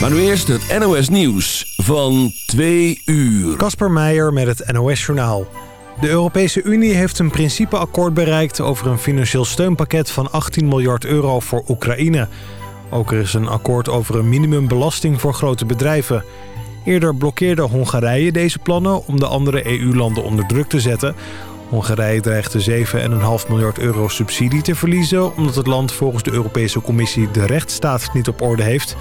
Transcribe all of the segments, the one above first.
Maar nu eerst het NOS Nieuws van 2 uur. Kasper Meijer met het NOS Journaal. De Europese Unie heeft een principeakkoord bereikt over een financieel steunpakket van 18 miljard euro voor Oekraïne. Ook er is een akkoord over een minimumbelasting voor grote bedrijven. Eerder blokkeerde Hongarije deze plannen om de andere EU-landen onder druk te zetten. Hongarije dreigde 7,5 miljard euro subsidie te verliezen... omdat het land volgens de Europese Commissie de rechtsstaat niet op orde heeft.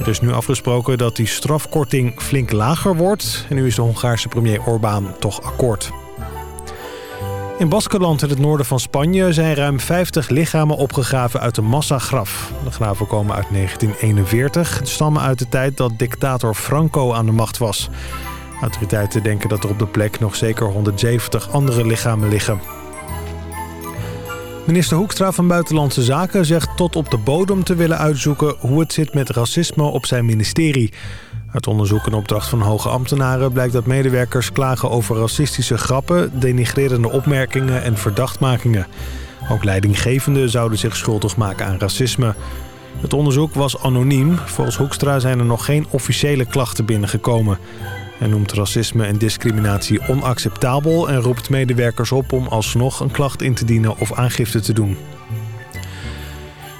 Er is nu afgesproken dat die strafkorting flink lager wordt... en nu is de Hongaarse premier Orbán toch akkoord. In Baskeland in het noorden van Spanje zijn ruim 50 lichamen opgegraven uit een massagraf. De graven komen uit 1941 en stammen uit de tijd dat dictator Franco aan de macht was. Autoriteiten denken dat er op de plek nog zeker 170 andere lichamen liggen. Minister Hoekstra van Buitenlandse Zaken zegt tot op de bodem te willen uitzoeken... hoe het zit met racisme op zijn ministerie. Uit onderzoek en opdracht van hoge ambtenaren blijkt dat medewerkers klagen over racistische grappen... denigrerende opmerkingen en verdachtmakingen. Ook leidinggevenden zouden zich schuldig maken aan racisme. Het onderzoek was anoniem. Volgens Hoekstra zijn er nog geen officiële klachten binnengekomen. Hij noemt racisme en discriminatie onacceptabel... en roept medewerkers op om alsnog een klacht in te dienen of aangifte te doen.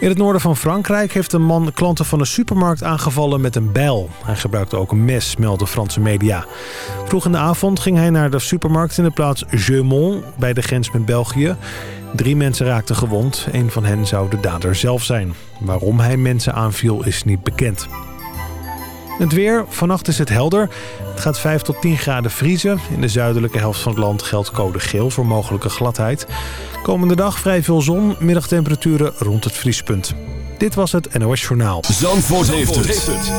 In het noorden van Frankrijk heeft een man klanten van een supermarkt aangevallen met een bijl. Hij gebruikte ook een mes, melden Franse media. Vroeg in de avond ging hij naar de supermarkt in de plaats Jeumont bij de grens met België. Drie mensen raakten gewond. Een van hen zou de dader zelf zijn. Waarom hij mensen aanviel is niet bekend. Het weer. Vannacht is het helder. Het gaat 5 tot 10 graden vriezen. In de zuidelijke helft van het land geldt code geel voor mogelijke gladheid. Komende dag vrij veel zon. Middagtemperaturen rond het vriespunt. Dit was het NOS Journaal. Zandvoort, heeft, het.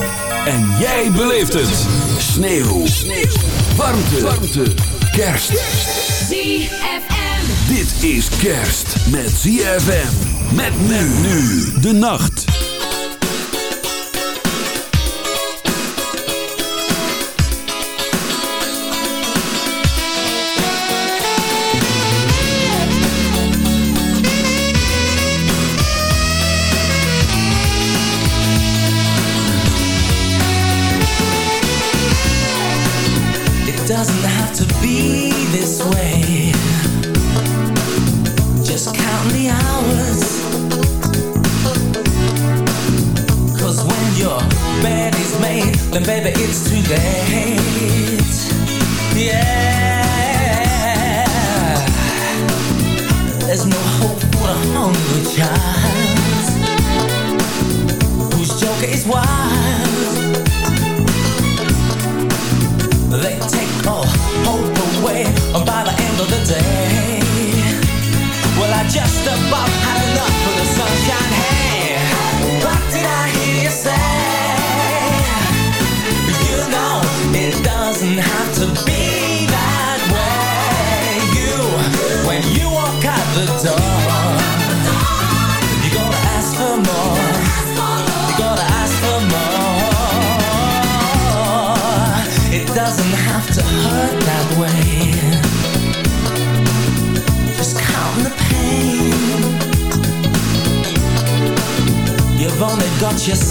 En jij beleeft het. Sneeuw. Sneeuw. Warmte. Warmte. Kerst. ZFM. Dit is kerst met ZFM. Met men nu de nacht.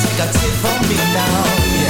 Take a tip from me now, yeah.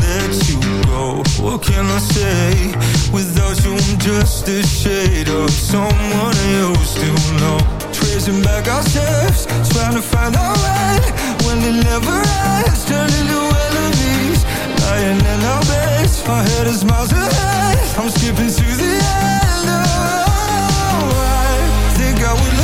let you go. What can I say? Without you I'm just a shade of someone else. still know Tracing back our steps, trying to find our way When it never ends, turning to enemies Lying in our beds, my head is miles ahead. I'm skipping to the end, oh I think I would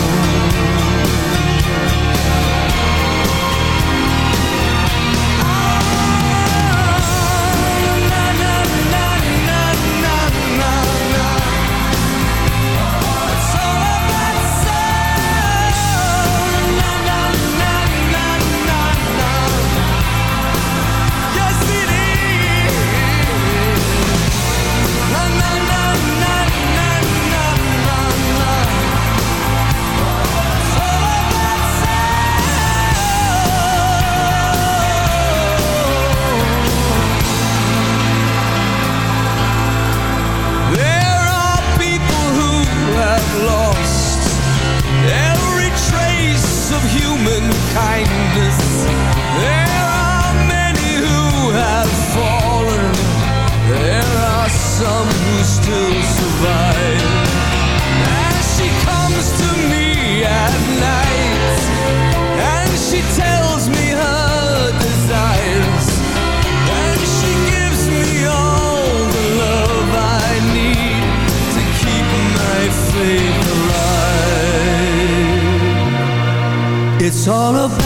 It's all about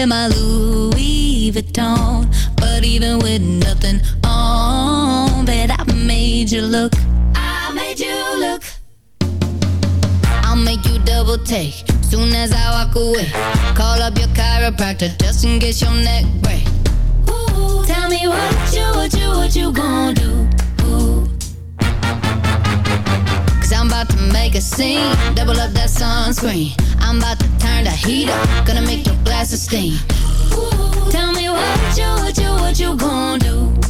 wear my Louis Vuitton, but even with nothing on, bet I made you look. I made you look. I'll make you double take soon as I walk away. Call up your chiropractor just in case your neck break. Ooh, tell me what you, what you, what you gonna do? Ooh. Cause I'm about to make a scene, double up that sunscreen I'm about to turn the heat up, gonna make your glasses steam. Ooh. Tell me what you, what you, what you gonna do?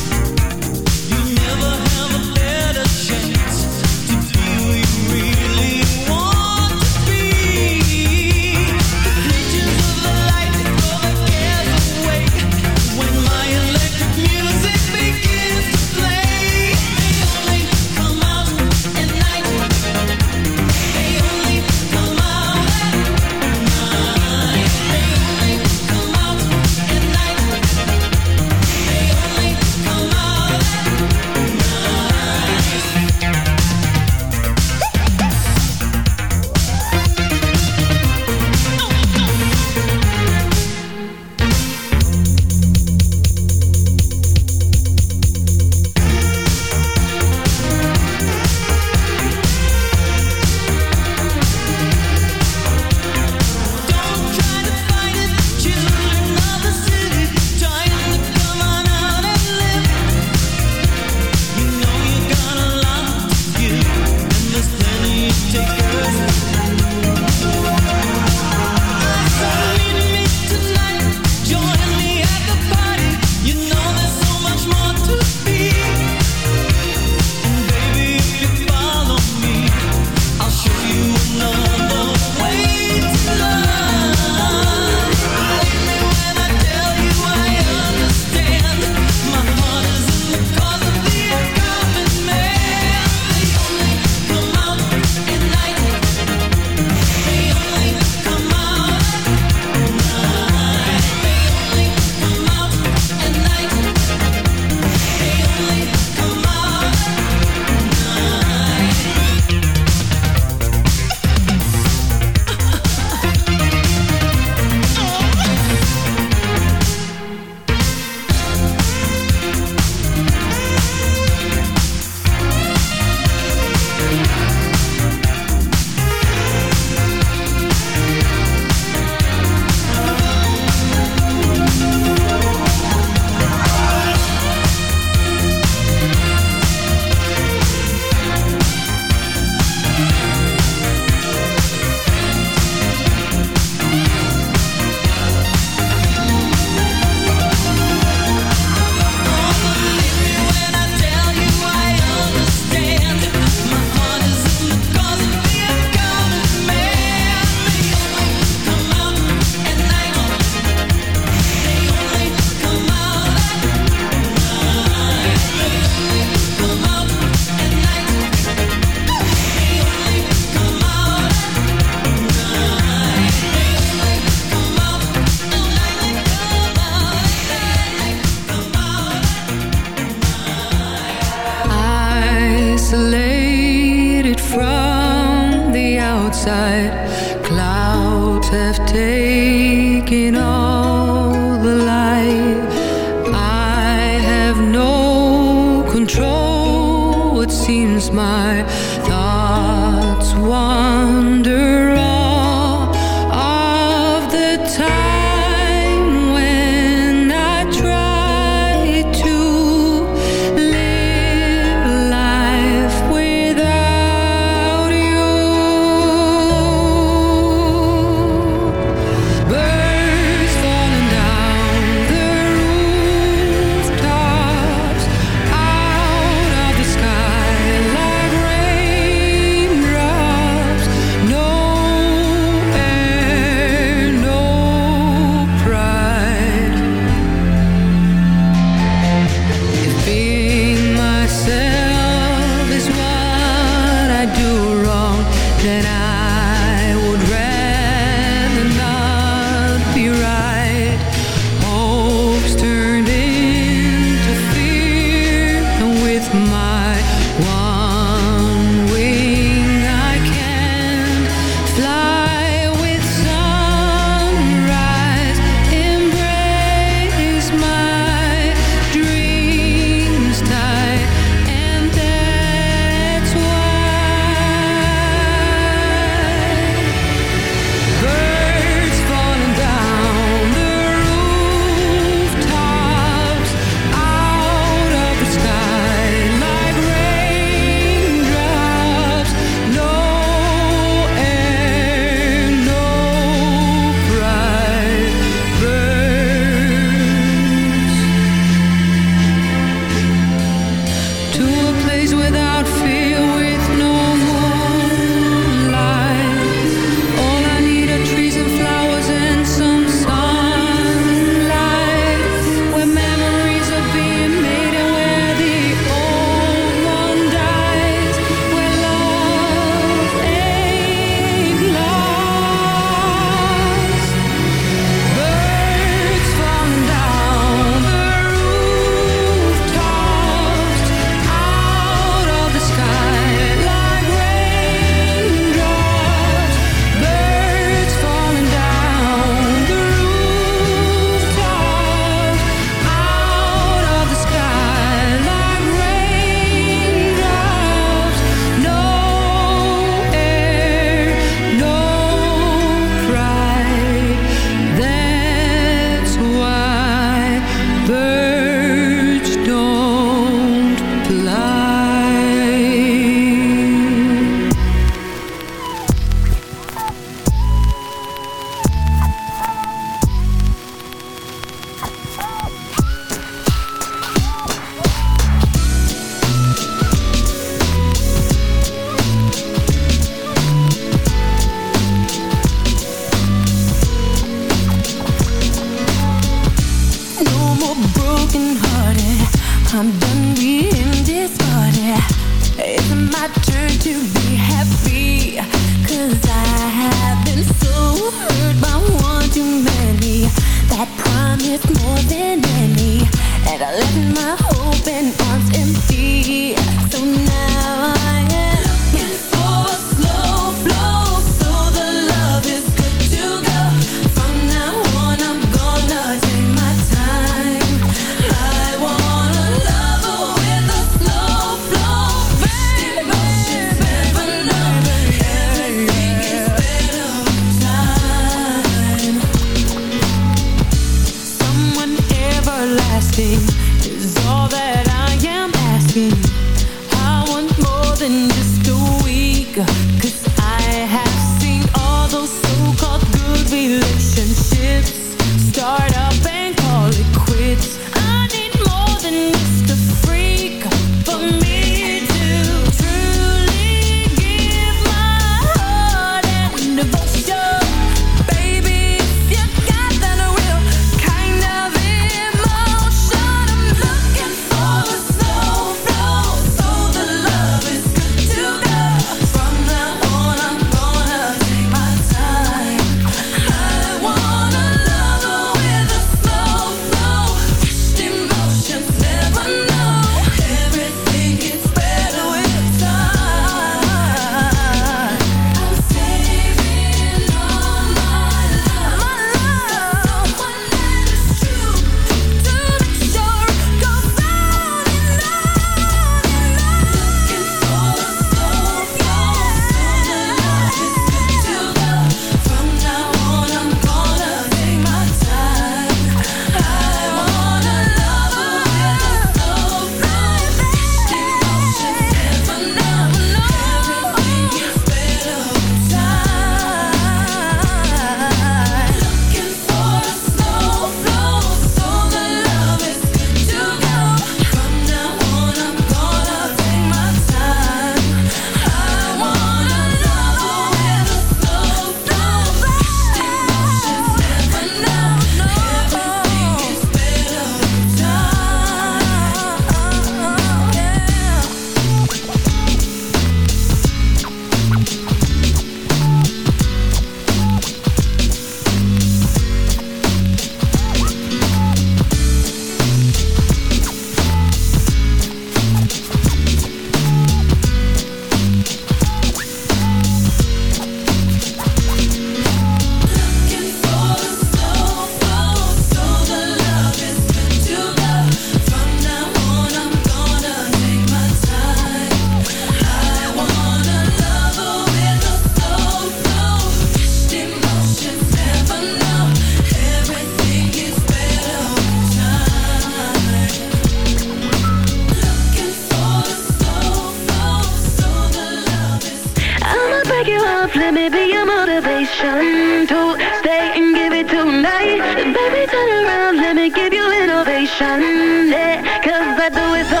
salvation, mm. yeah, cause I do it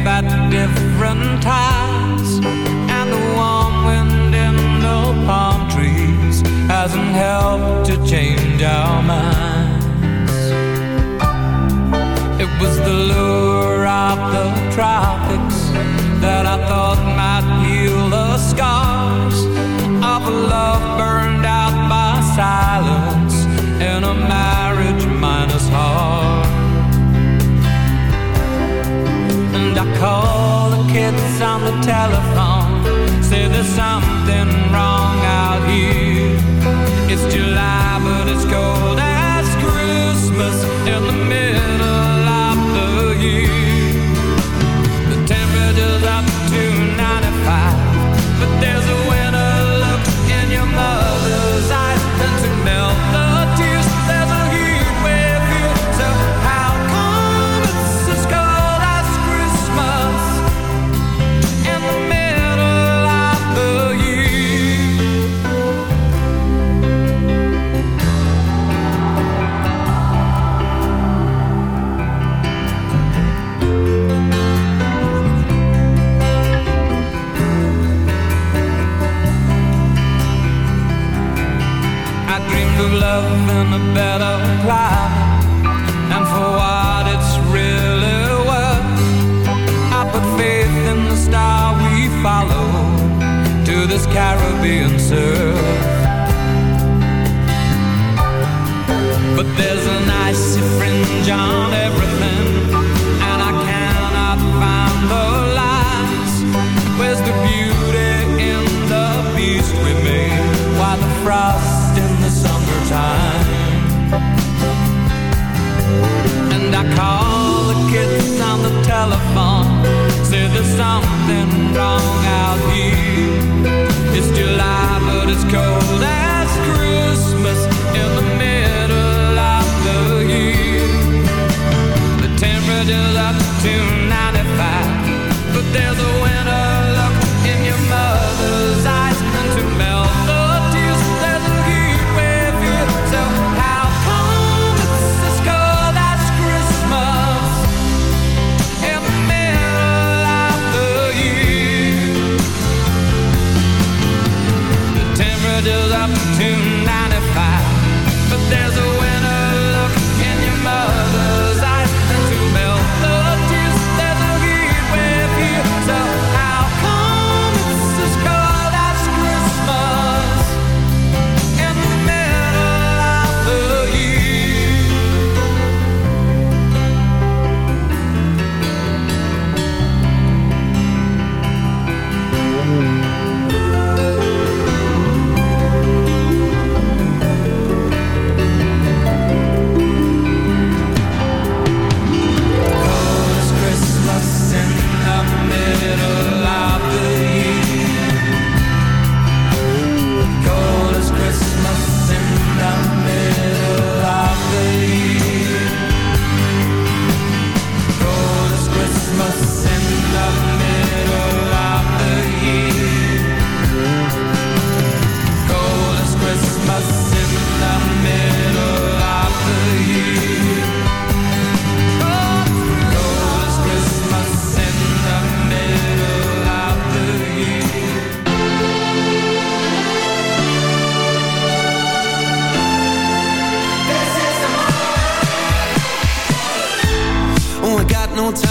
about different times And the warm wind in the palm trees Hasn't helped to change our minds. It was the lure of the tropics That I thought might heal the scars Of a love burned out by silence In a mouth I call the kids on the telephone. Say there's something wrong out here. It's just Caribbean surf. But there's an icy fringe on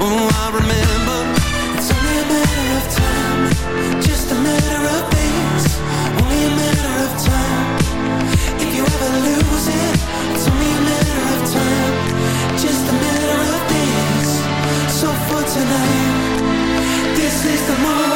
oh I remember. It's only a matter of time, just a matter of days. Only a matter of time, if you ever lose it It's only a matter of time, just a matter of days. So for tonight, this is the moment